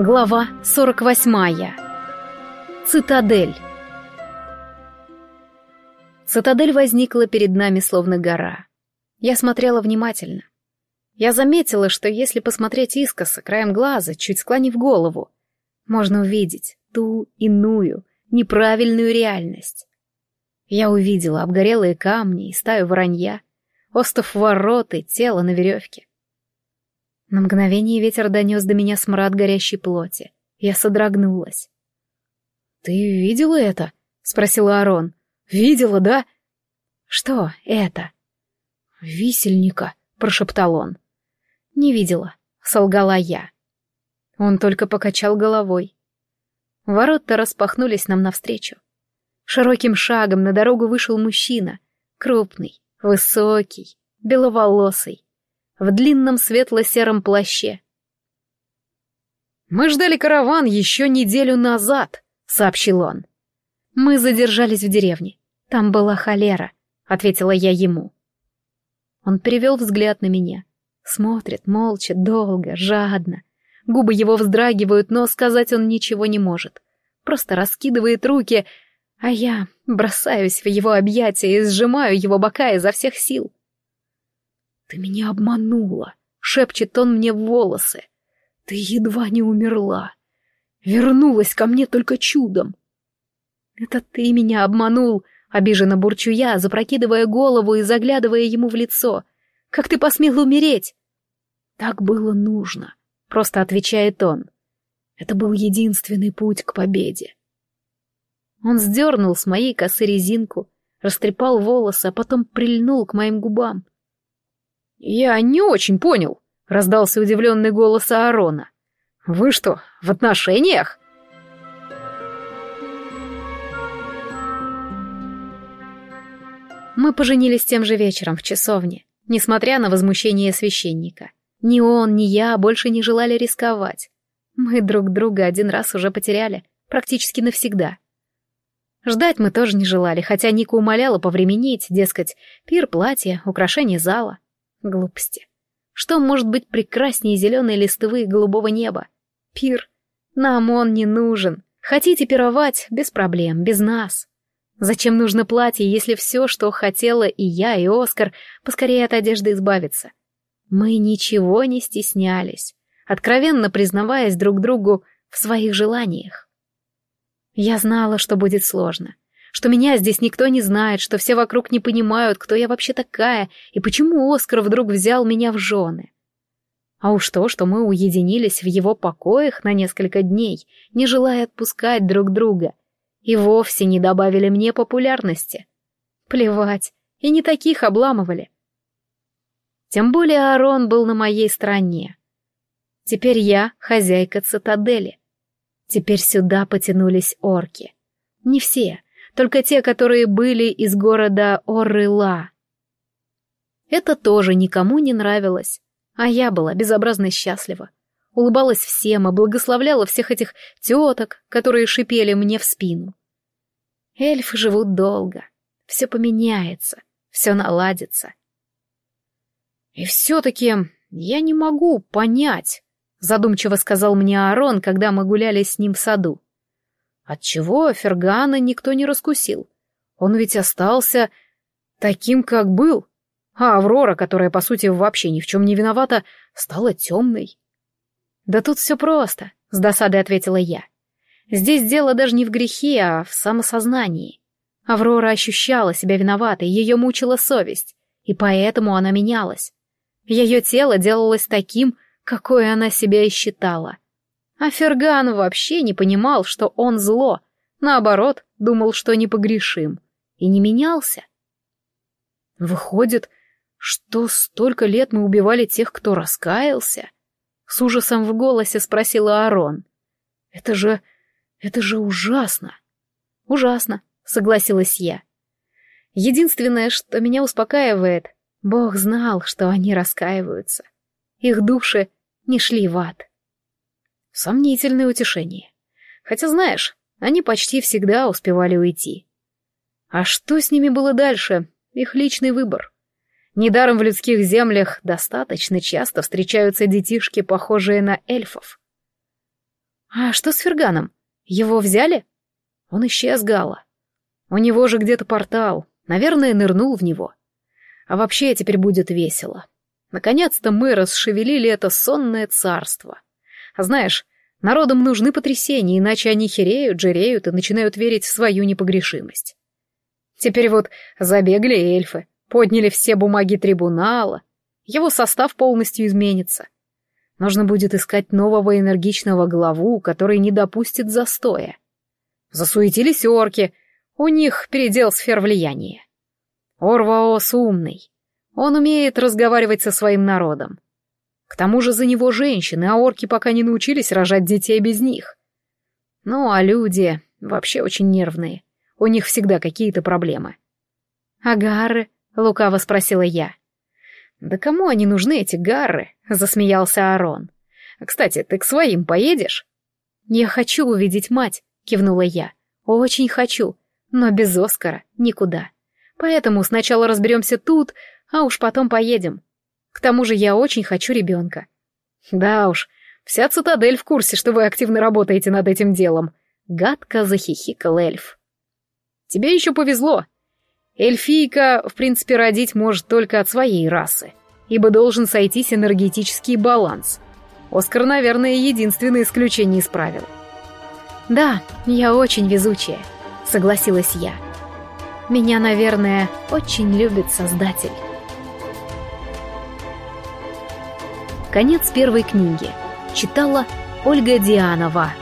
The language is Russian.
Глава 48. Цитадель. Цитадель возникла перед нами словно гора. Я смотрела внимательно. Я заметила, что если посмотреть искоса, краем глаза, чуть склонив голову, можно увидеть ту иную, неправильную реальность. Я увидела обгорелые камни и стаю воронья, остов ворот и тело на веревке. На мгновение ветер донес до меня смрад горящей плоти. Я содрогнулась. «Ты видела это?» — спросила Арон. «Видела, да?» «Что это?» «Висельника», — прошептал он. «Не видела», — солгала я. Он только покачал головой. Ворота распахнулись нам навстречу. Широким шагом на дорогу вышел мужчина, крупный, высокий, беловолосый в длинном светло-сером плаще. «Мы ждали караван еще неделю назад», — сообщил он. «Мы задержались в деревне. Там была холера», — ответила я ему. Он перевел взгляд на меня. Смотрит молча, долго, жадно. Губы его вздрагивают, но сказать он ничего не может. Просто раскидывает руки, а я бросаюсь в его объятия и сжимаю его бока изо всех сил. «Ты меня обманула!» — шепчет он мне в волосы. «Ты едва не умерла. Вернулась ко мне только чудом». «Это ты меня обманул!» — обиженно бурчу я, запрокидывая голову и заглядывая ему в лицо. «Как ты посмел умереть?» «Так было нужно», — просто отвечает он. «Это был единственный путь к победе». Он сдернул с моей косы резинку, растрепал волосы, а потом прильнул к моим губам. «Я не очень понял», — раздался удивленный голос Аарона. «Вы что, в отношениях?» Мы поженились тем же вечером в часовне, несмотря на возмущение священника. Ни он, ни я больше не желали рисковать. Мы друг друга один раз уже потеряли, практически навсегда. Ждать мы тоже не желали, хотя Ника умоляла повременить, дескать, пир, платье, украшение зала. Глупости. Что может быть прекраснее зеленой листвы и голубого неба? Пир. Нам он не нужен. Хотите пировать? Без проблем, без нас. Зачем нужно платье, если все, что хотела и я, и Оскар, поскорее от одежды избавиться? Мы ничего не стеснялись, откровенно признаваясь друг другу в своих желаниях. Я знала, что будет сложно, что меня здесь никто не знает, что все вокруг не понимают, кто я вообще такая и почему Оскар вдруг взял меня в жены. А уж то, что мы уединились в его покоях на несколько дней, не желая отпускать друг друга, и вовсе не добавили мне популярности. Плевать, и не таких обламывали. Тем более Арон был на моей стороне. Теперь я хозяйка цитадели. Теперь сюда потянулись орки. Не все, только те, которые были из города Орыла. Это тоже никому не нравилось, а я была безобразно счастлива. Улыбалась всем и благословляла всех этих теток, которые шипели мне в спину. Эльфы живут долго, все поменяется, все наладится. И все-таки я не могу понять, задумчиво сказал мне Аарон, когда мы гуляли с ним в саду. Отчего Фергана никто не раскусил? Он ведь остался таким, как был. А Аврора, которая, по сути, вообще ни в чем не виновата, стала темной. «Да тут все просто», — с досадой ответила я. «Здесь дело даже не в грехе, а в самосознании. Аврора ощущала себя виноватой, ее мучила совесть, и поэтому она менялась. Ее тело делалось таким, какое она себя и считала. А Ферган вообще не понимал, что он зло, наоборот, думал, что непогрешим, и не менялся. Выходит, что столько лет мы убивали тех, кто раскаялся? С ужасом в голосе спросила Арон. Это же... это же ужасно. Ужасно, согласилась я. Единственное, что меня успокаивает, Бог знал, что они раскаиваются. Их души не шли в ад. Сомнительное утешение. Хотя, знаешь, они почти всегда успевали уйти. А что с ними было дальше? Их личный выбор. Недаром в людских землях достаточно часто встречаются детишки, похожие на эльфов. А что с Ферганом? Его взяли? Он исчез, Гала. У него же где-то портал. Наверное, нырнул в него. А вообще теперь будет весело. Наконец-то мы расшевелили это сонное царство. А знаешь, народам нужны потрясения, иначе они хереют, жиреют и начинают верить в свою непогрешимость. Теперь вот забегали эльфы, подняли все бумаги трибунала, его состав полностью изменится. Нужно будет искать нового энергичного главу, который не допустит застоя. Засуетились орки, у них передел сфер влияния. Орваос умный, он умеет разговаривать со своим народом. К тому же за него женщины, а орки пока не научились рожать детей без них. Ну, а люди вообще очень нервные. У них всегда какие-то проблемы. «А гарры?» — лукаво спросила я. «Да кому они нужны, эти гарры?» — засмеялся Арон. «Кстати, ты к своим поедешь?» «Я хочу увидеть мать», — кивнула я. «Очень хочу, но без Оскара никуда. Поэтому сначала разберемся тут, а уж потом поедем. К тому же я очень хочу ребенка». «Да уж, вся цитадель в курсе, что вы активно работаете над этим делом», — гадко захихикал эльф. Тебе еще повезло. Эльфийка, в принципе, родить может только от своей расы, ибо должен сойтись энергетический баланс. Оскар, наверное, единственное исключение из правил. «Да, я очень везучая», — согласилась я. «Меня, наверное, очень любит Создатель». Конец первой книги. Читала Ольга Дианова.